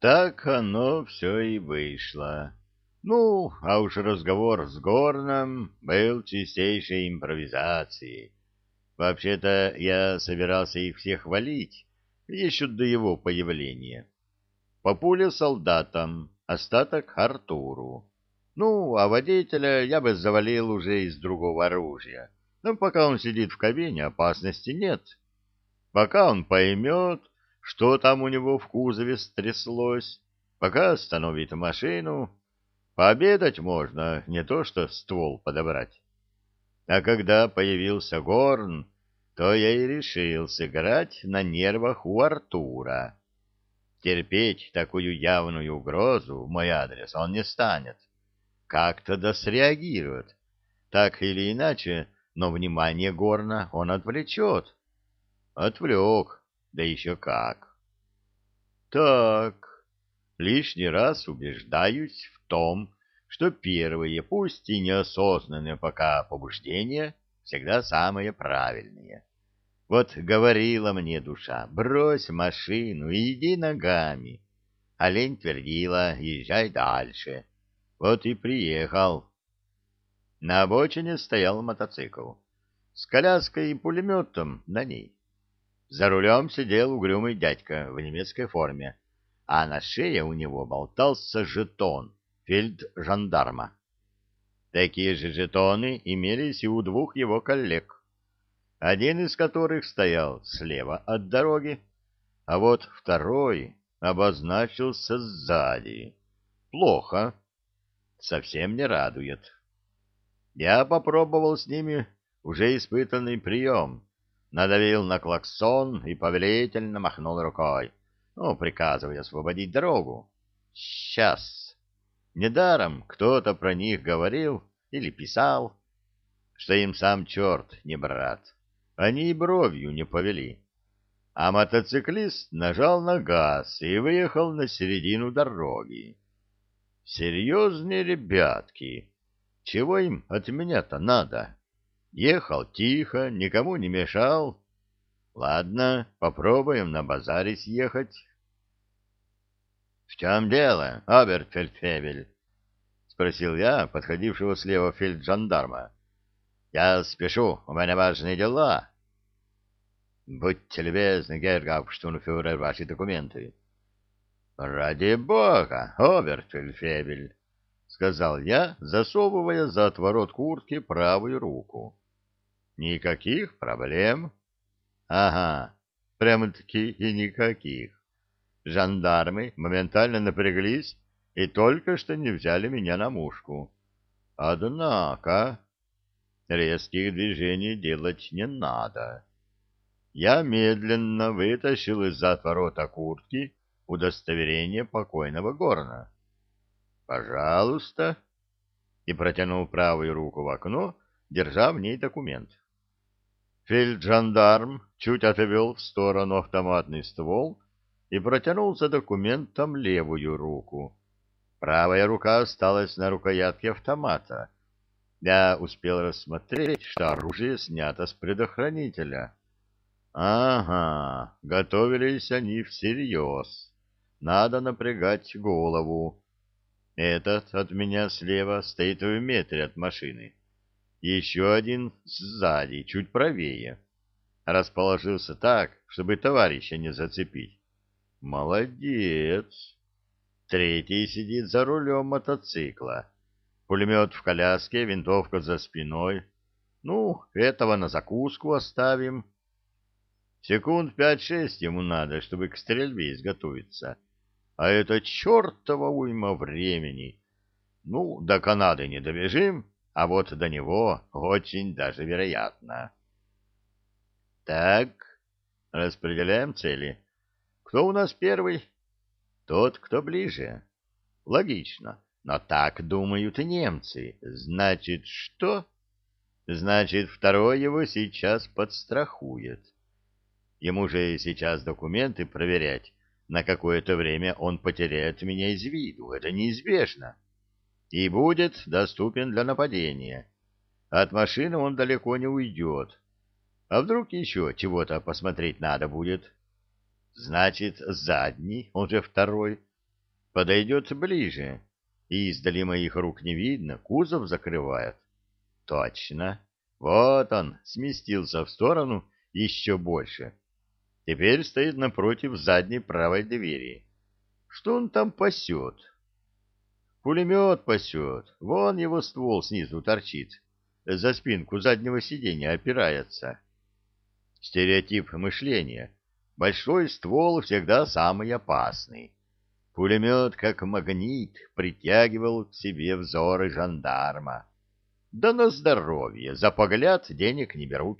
Так оно все и вышло. Ну, а уж разговор с Горном был чистейшей импровизацией. Вообще-то я собирался их всех валить еще до его появления. Папуля солдатам, остаток Артуру. Ну, а водителя я бы завалил уже из другого оружия. Но пока он сидит в кабине, опасности нет. Пока он поймет, что там у него в кузове стряслось, пока остановит машину, пообедать можно, не то что ствол подобрать. А когда появился Горн, то я и решил сыграть на нервах у Артура. Терпеть такую явную угрозу в мой адрес он не станет как-то да среагирует. Так или иначе, но внимание Горна он отвлечет. Отвлек, да еще как. Так, лишний раз убеждаюсь в том, что первые, пусть и неосознанные пока побуждения, всегда самые правильные. Вот говорила мне душа, брось машину и иди ногами. А лень твердила, езжай дальше. Вот и приехал. На обочине стоял мотоцикл с коляской и пулеметом на ней. За рулем сидел угрюмый дядька в немецкой форме, а на шее у него болтался жетон фельд-жандарма. Такие же жетоны имелись и у двух его коллег, один из которых стоял слева от дороги, а вот второй обозначился сзади. Плохо совсем не радует. Я попробовал с ними уже испытанный прием, надавил на клаксон и повелительно махнул рукой, ну, приказывая освободить дорогу. Сейчас. Недаром кто-то про них говорил или писал, что им сам черт не брат. Они и бровью не повели. А мотоциклист нажал на газ и выехал на середину дороги. Серьезные ребятки. Чего им от меня-то надо? Ехал тихо, никому не мешал. Ладно, попробуем на базаре съехать. — В чем дело, Абертфельдфебель? — спросил я подходившего слева фельджандарма. — Я спешу, у меня важные дела. — Будьте любезны, гергауптштунфюрер, ваши документы. — «Ради бога, Обертфельдфебель!» — сказал я, засовывая за отворот куртки правую руку. «Никаких проблем?» «Ага, прямо-таки и никаких. Жандармы моментально напряглись и только что не взяли меня на мушку. Однако резких движений делать не надо. Я медленно вытащил из-за отворота куртки удостоверение покойного Горна. «Пожалуйста!» и протянул правую руку в окно, держа в ней документ. Фельджандарм чуть отвел в сторону автоматный ствол и протянул за документом левую руку. Правая рука осталась на рукоятке автомата. Я успел рассмотреть, что оружие снято с предохранителя. Ага, готовились они всерьез. Надо напрягать голову. Этот от меня слева стоит в метре от машины. Еще один сзади, чуть правее. Расположился так, чтобы товарища не зацепить. Молодец. Третий сидит за рулем мотоцикла. Пулемет в коляске, винтовка за спиной. Ну, этого на закуску оставим. Секунд пять-шесть ему надо, чтобы к стрельбе изготовиться а это чертова уйма времени. Ну, до Канады не добежим, а вот до него очень даже вероятно. Так, распределяем цели. Кто у нас первый? Тот, кто ближе. Логично. Но так думают и немцы. Значит, что? Значит, второй его сейчас подстрахует. Ему же сейчас документы проверять на какое-то время он потеряет меня из виду, это неизбежно, и будет доступен для нападения. От машины он далеко не уйдет. А вдруг еще чего-то посмотреть надо будет? Значит, задний, он же второй, Подойдет ближе, и издали моих рук не видно, кузов закрывает. Точно. Вот он, сместился в сторону еще больше. Теперь стоит напротив задней правой двери. Что он там пасет? Пулемет пасет. Вон его ствол снизу торчит. За спинку заднего сиденья опирается. Стереотип мышления. Большой ствол всегда самый опасный. Пулемет, как магнит, притягивал к себе взоры жандарма. Да на здоровье, за погляд денег не берут.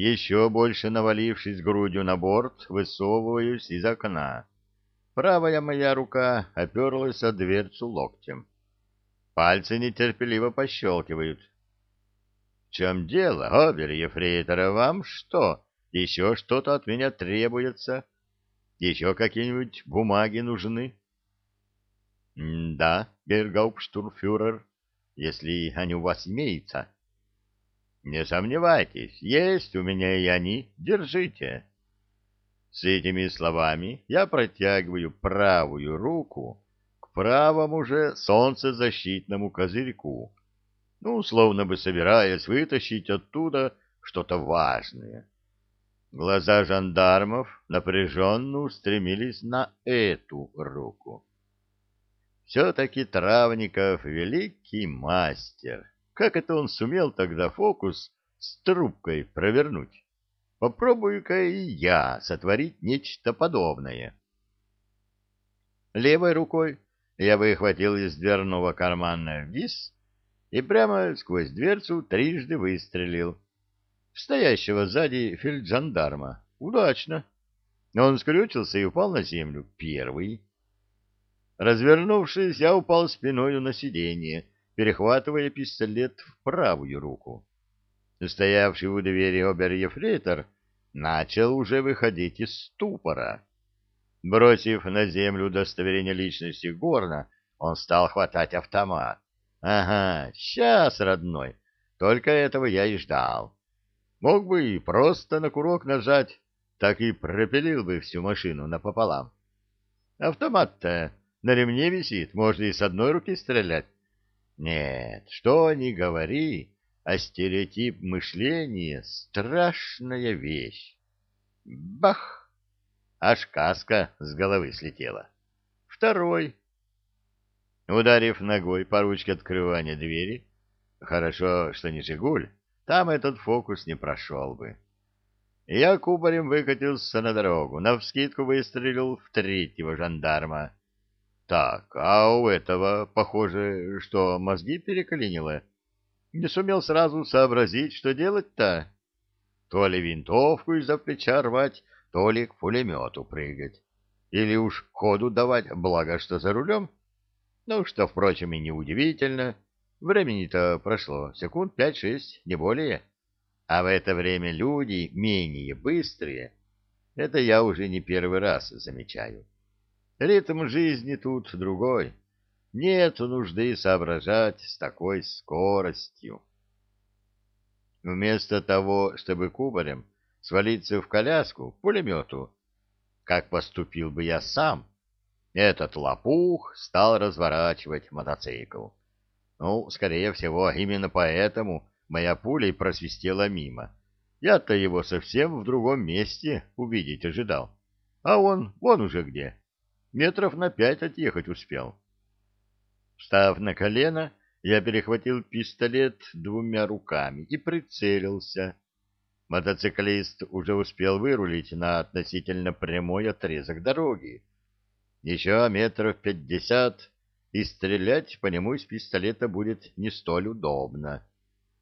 Еще больше навалившись грудью на борт, высовываюсь из окна. Правая моя рука оперлась о дверцу локтем. Пальцы нетерпеливо пощелкивают. — В чем дело, обер-ефрейтора, вам что, еще что-то от меня требуется? Еще какие-нибудь бумаги нужны? — Да, гергауптштурфюрер, если они у вас имеются. — Не сомневайтесь, есть у меня и они, держите. С этими словами я протягиваю правую руку к правому же солнцезащитному козырьку, ну, словно бы собираясь вытащить оттуда что-то важное. Глаза жандармов напряженно устремились на эту руку. Все-таки Травников великий мастер. Как это он сумел тогда фокус с трубкой провернуть? Попробую-ка и я сотворить нечто подобное. Левой рукой я выхватил из дверного кармана вис и прямо сквозь дверцу трижды выстрелил. В стоящего сзади фельджандарма. Удачно. Он скрючился и упал на землю. Первый. Развернувшись, я упал спиною на сиденье, перехватывая пистолет в правую руку стоявший у двери обер-ефрейтор, начал уже выходить из ступора. Бросив на землю удостоверение личности Горна, он стал хватать автомат. «Ага, сейчас, родной, только этого я и ждал. Мог бы и просто на курок нажать, так и пропилил бы всю машину напополам. Автомат-то на ремне висит, можно и с одной руки стрелять. Нет, что ни говори, а стереотип мышления — страшная вещь. Бах! Аж каска с головы слетела. Второй. Ударив ногой по ручке открывания двери, хорошо, что не «Жигуль», там этот фокус не прошел бы. Я кубарем выкатился на дорогу, навскидку выстрелил в третьего жандарма. Так, а у этого, похоже, что мозги переклинило, не сумел сразу сообразить, что делать-то. То ли винтовку из-за плеча рвать, то ли к пулемету прыгать. Или уж ходу давать, благо что за рулем. Ну, что, впрочем, и неудивительно. Времени-то прошло секунд пять-шесть, не более. А в это время люди менее быстрые. Это я уже не первый раз замечаю. Ритм жизни тут другой. Нет нужды соображать с такой скоростью. Вместо того, чтобы кубарем свалиться в коляску, пулемету, как поступил бы я сам, этот лопух стал разворачивать мотоцикл. Ну, скорее всего, именно поэтому моя пуля и просвистела мимо. Я-то его совсем в другом месте увидеть ожидал. А он, вон уже где. Метров на пять отъехать успел. Встав на колено, я перехватил пистолет двумя руками и прицелился. Мотоциклист уже успел вырулить на относительно прямой отрезок дороги. Еще метров пятьдесят, и стрелять по нему из пистолета будет не столь удобно.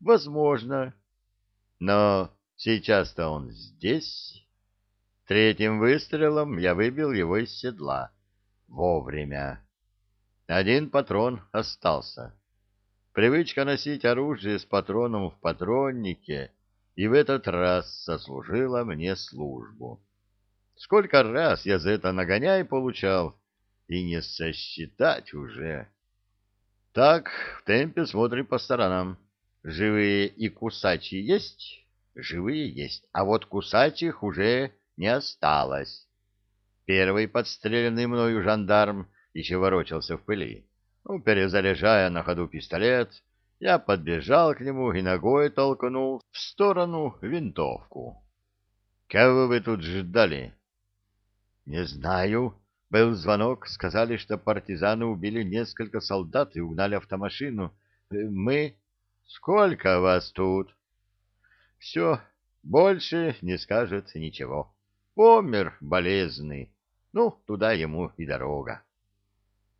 Возможно. Но сейчас-то он здесь. Третьим выстрелом я выбил его из седла. Вовремя. Один патрон остался. Привычка носить оружие с патроном в патроннике и в этот раз сослужила мне службу. Сколько раз я за это нагоняй получал, и не сосчитать уже. Так, в темпе смотрим по сторонам. Живые и кусачие есть? Живые есть, а вот кусачих уже не осталось. Первый подстреленный мною жандарм еще ворочался в пыли. Ну, перезаряжая на ходу пистолет, я подбежал к нему и ногой толкнул в сторону винтовку. — Кого вы тут ждали? — Не знаю. Был звонок, сказали, что партизаны убили несколько солдат и угнали автомашину. Мы... Сколько вас тут? Все, больше не скажет ничего. Помер болезный. Ну, туда ему и дорога.